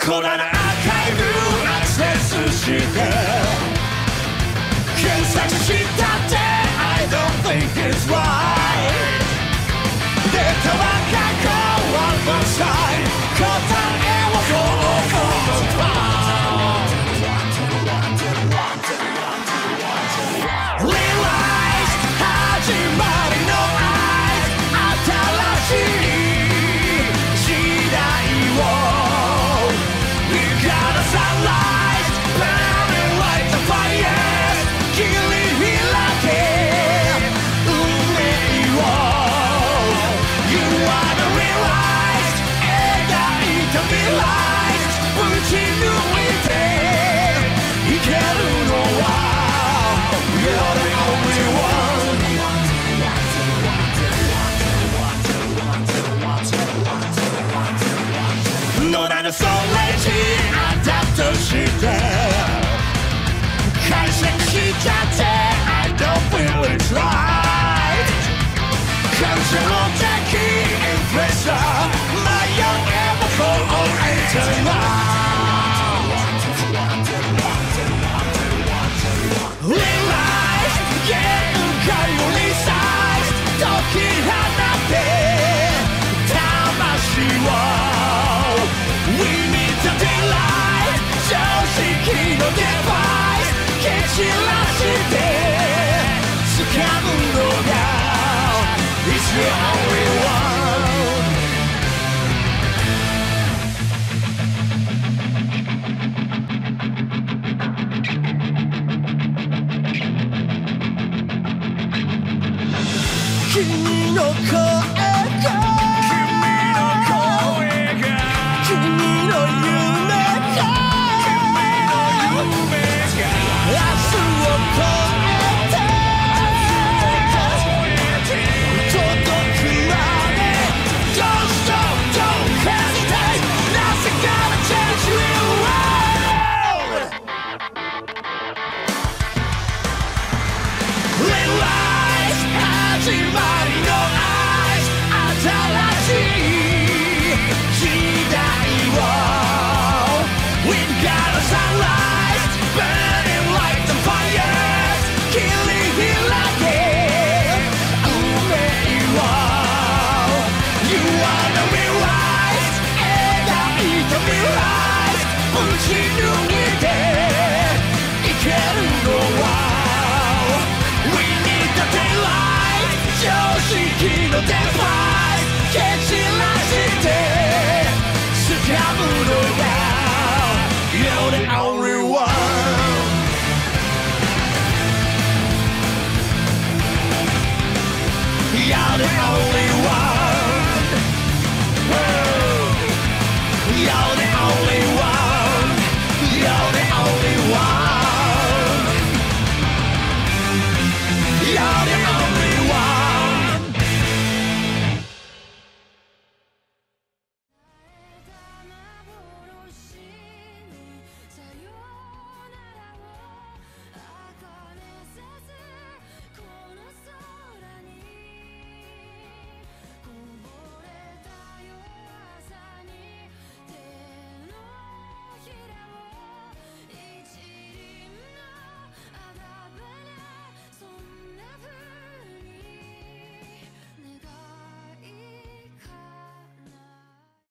コナのアーカイブアクセスして検索したって I don't think it's right データは過去 one more side 答 노라는 설레지 아답던 시대 갈색 시자체 I don't feel it's right. 감정로 자기 pressure. My young ever for all eternal 君の声が